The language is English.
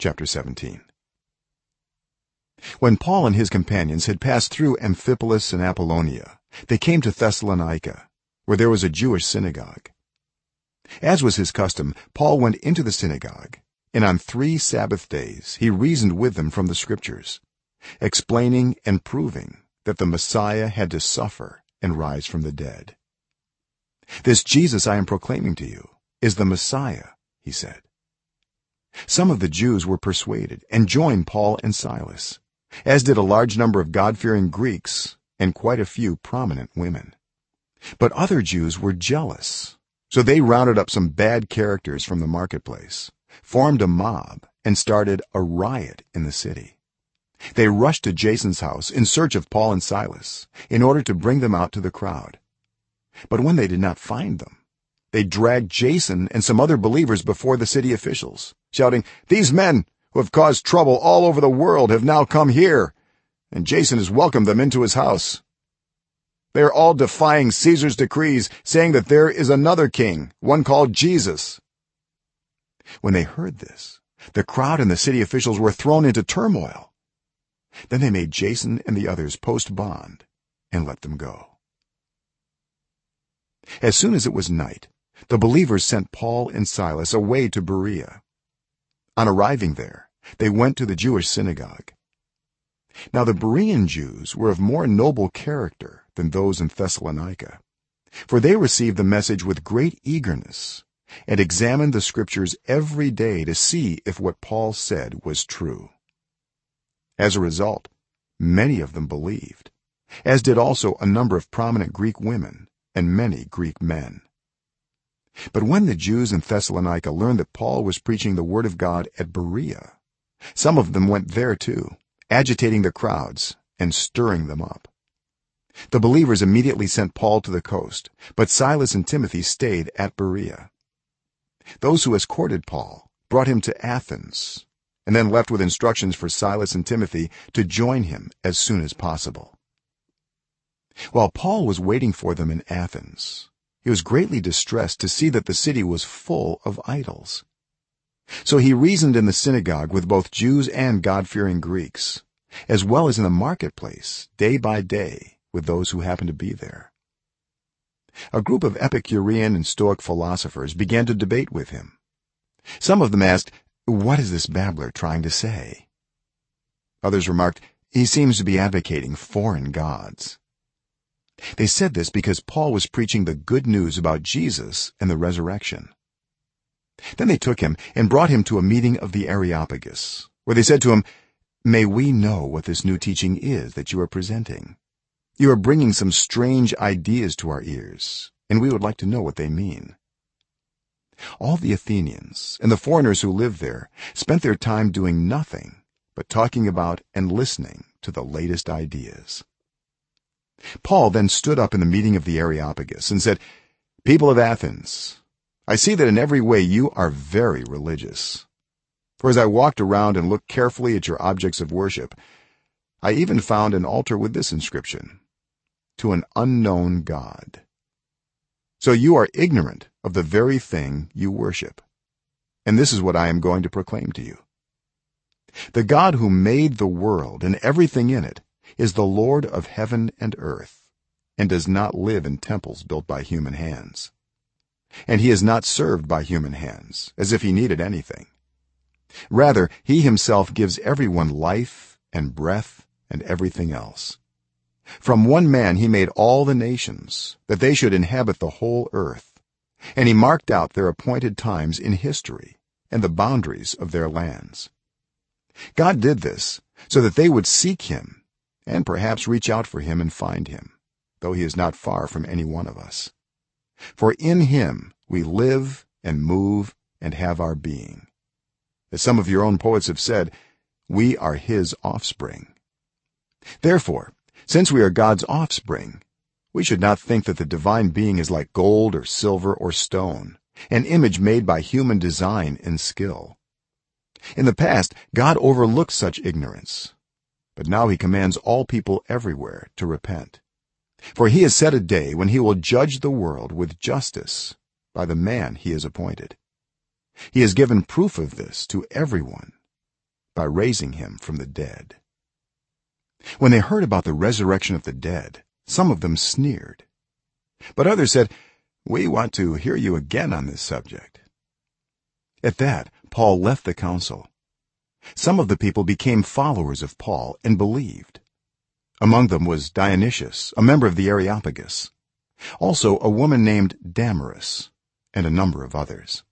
chapter 17 when paul and his companions had passed through amphipolis and apollonia they came to thessalonica where there was a jewish synagogue. As was his custom paul went into the synagogue and on 3 sabbath days he reasoned with them from the scriptures explaining and proving that the messiah had to suffer and rise from the dead. This jesus i am proclaiming to you is the messiah he said some of the jews were persuaded and joined paul and silas as did a large number of god-fearing greeks and quite a few prominent women. But other jews were jealous so they rounded up some bad characters from the marketplace formed a mob and started a riot in the city. They rushed to jason's house in search of paul and silas in order to bring them out to the crowd. But when they did not find them they dragged jason and some other believers before the city officials shouting these men who have caused trouble all over the world have now come here. And jason has welcomed them into his house. They are all defying caesar's decrees saying that there is another king one called jesus. When they heard this the crowd and the city officials were thrown into turmoil. Then they made jason and the others post bond and let them go. As soon as it was night the believers sent paul and silas away to berea. On arriving there they went to the jewish synagogue. Now the berean jews were of more noble character than those in thessalonica for they received the message with great eagerness and examined the scriptures every day to see if what paul said was true. As a result many of them believed as did also a number of prominent greek women and many greek men but when the jews in thessalonica learned that paul was preaching the word of god at berea some of them went there too agitating the crowds and stirring them up. The believers immediately sent paul to the coast but silas and timothy stayed at berea. Those who escorted paul brought him to athens and then left with instructions for silas and timothy to join him as soon as possible. While paul was waiting for them in athens he was greatly distressed to see that the city was full of idols. So he reasoned in the synagogue with both jews and god-fearing greeks as well as in the marketplace day by day with those who happened to be there. A group of epicurean and stoic philosophers began to debate with him. Some of them asked what is this babbler trying to say? Others remarked he seems to be advocating foreign gods they said this because paul was preaching the good news about jesus and the resurrection. Then they took him and brought him to a meeting of the areopagus where they said to him may we know what this new teaching is that you are presenting? You are bringing some strange ideas to our ears and we would like to know what they mean. All the athenians and the foreigners who lived there spent their time doing nothing but talking about and listening to the latest ideas paul then stood up in the meeting of the areopagus and said people of athens i see that in every way you are very religious. For as i walked around and looked carefully at your objects of worship i even found an altar with this inscription to an unknown god so you are ignorant of the very thing you worship. And this is what i am going to proclaim to you. The god who made the world and everything in it is the lord of heaven and earth and does not live in temples built by human hands. And he is not served by human hands as if he needed anything. Rather he himself gives everyone life and breath and everything else. From one man he made all the nations that they should inhabit the whole earth. And he marked out their appointed times in history and the boundaries of their lands. God did this so that they would seek him and perhaps reach out for him and find him though he is not far from any one of us. For in him we live and move and have our being. As some of your own poets have said we are his offspring. Therefore since we are god's offspring we should not think that the divine being is like gold or silver or stone an image made by human design and skill. In the past god overlooked such ignorance but now he commands all people everywhere to repent. For he has set a day when he will judge the world with justice by the man he has appointed. He has given proof of this to everyone by raising him from the dead. When they heard about the resurrection of the dead some of them sneered. But others said we want to hear you again on this subject. At that paul left the council some of the people became followers of paul and believed. Among them was dionysius a member of the areopagus. Also a woman named damaris and a number of others